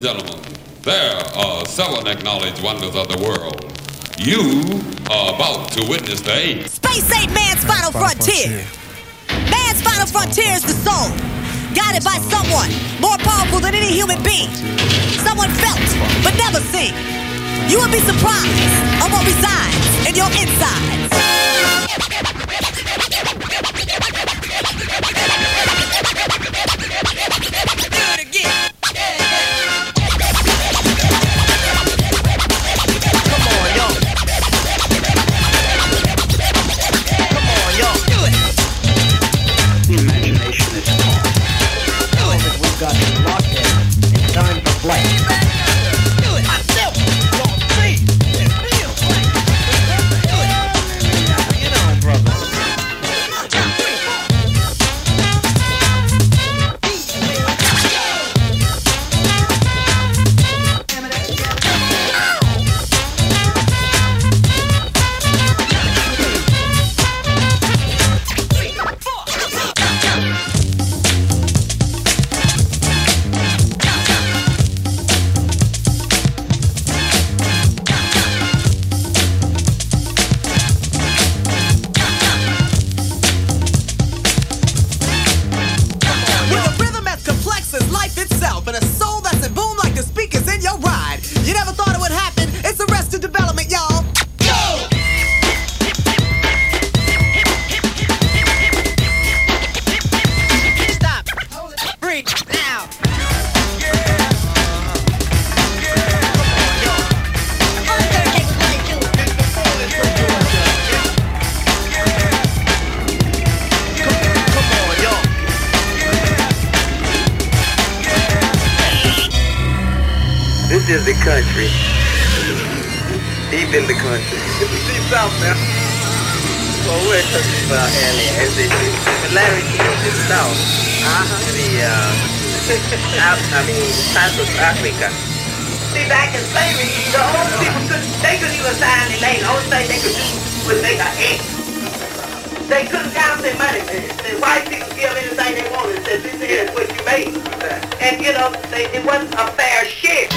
Gentlemen, there are seven acknowledged wonders of the world. You are about to witness the eighth. Space ain't man's final frontier. Man's final frontier is the soul, guided by someone more powerful than any human being. Someone felt, but never seen. You will be surprised of what resides in your insides. Uh, I mean, parts Africa. See, back in slavery, the old people they couldn't even sign their name. The only thing they could do was make an X. They couldn't count their money. The white people give anything they wanted. Said, this is what you made. And, you know, they, it wasn't a fair share.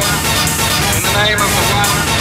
in the name of the one.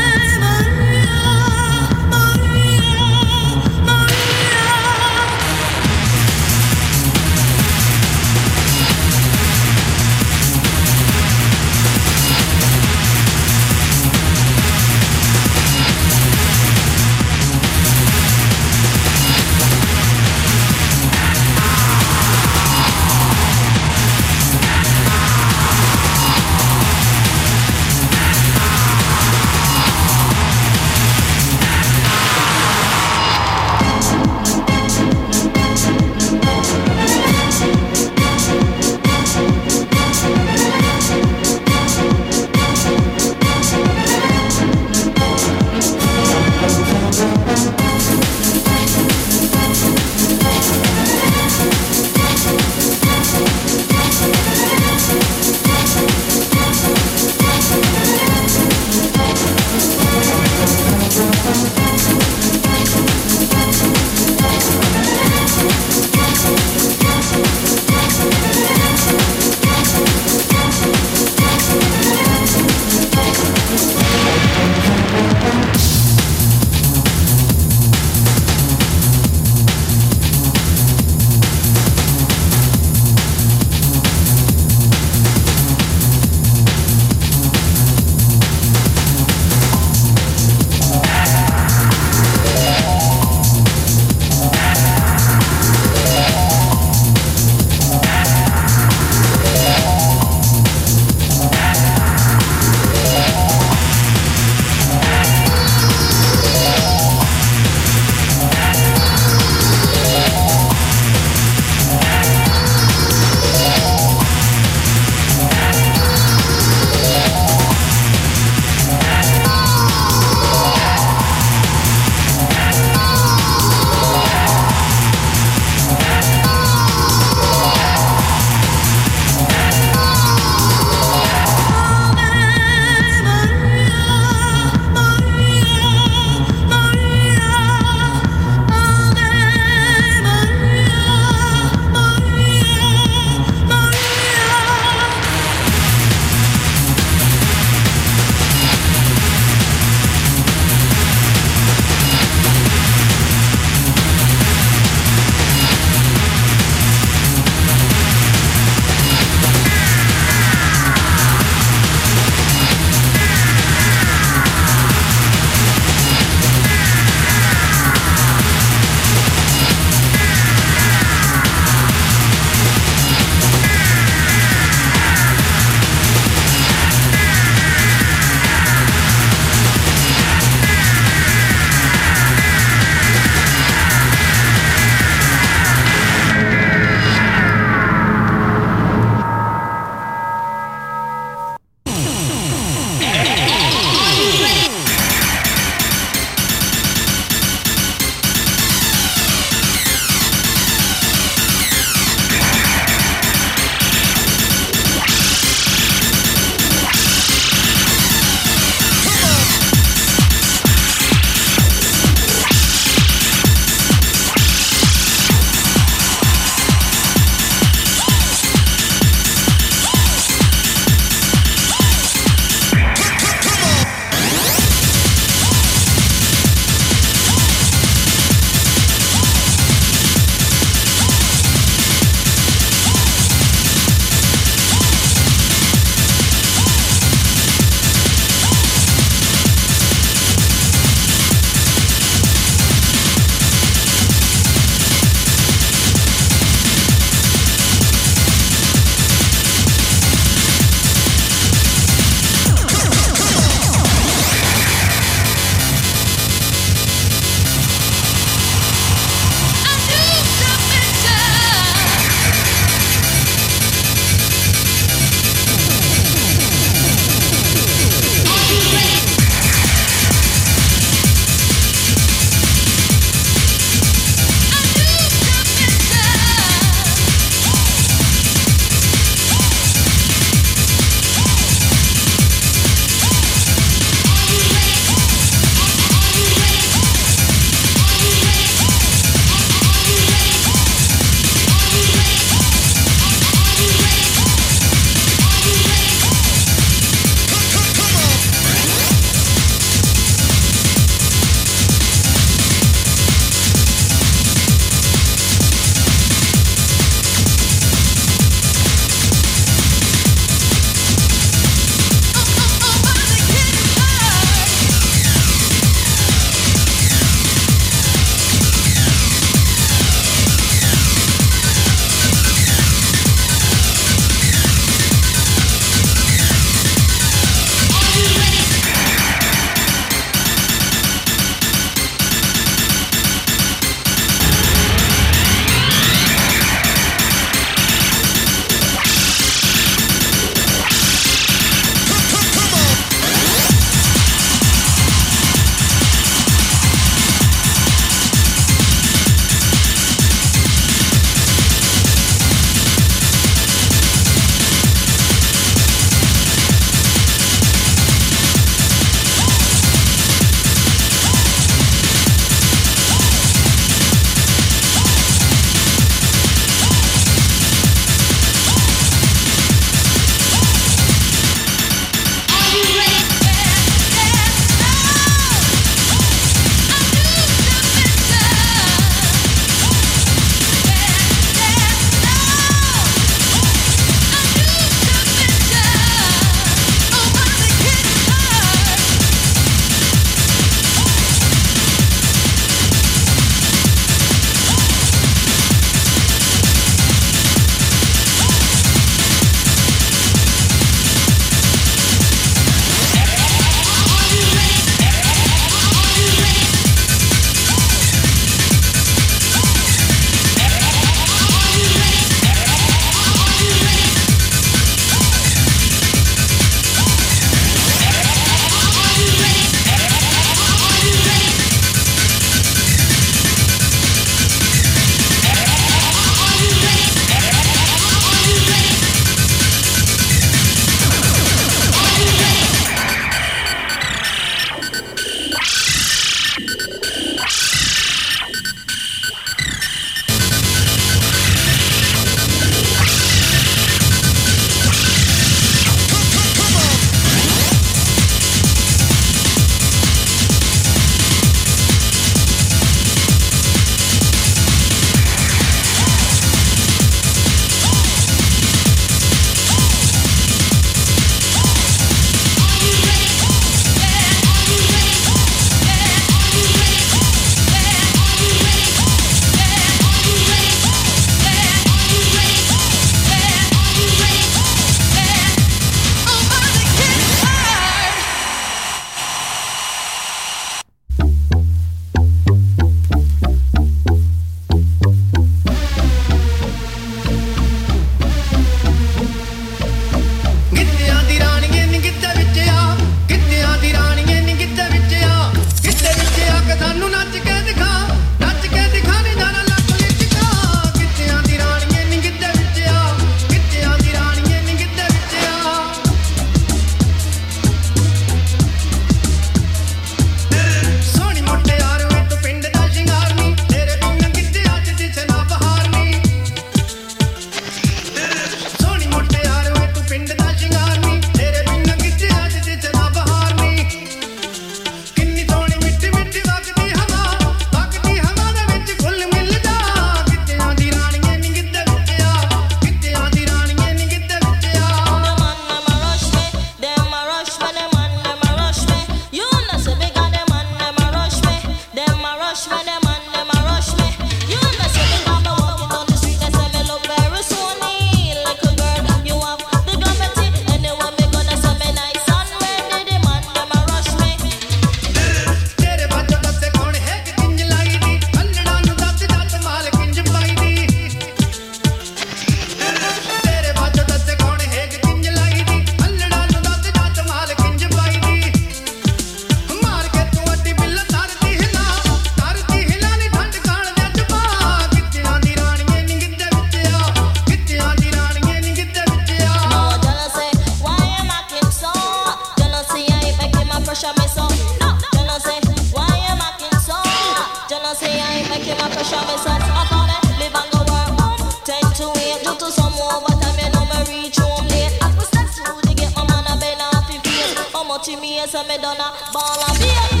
Watching me I'm a ball beer.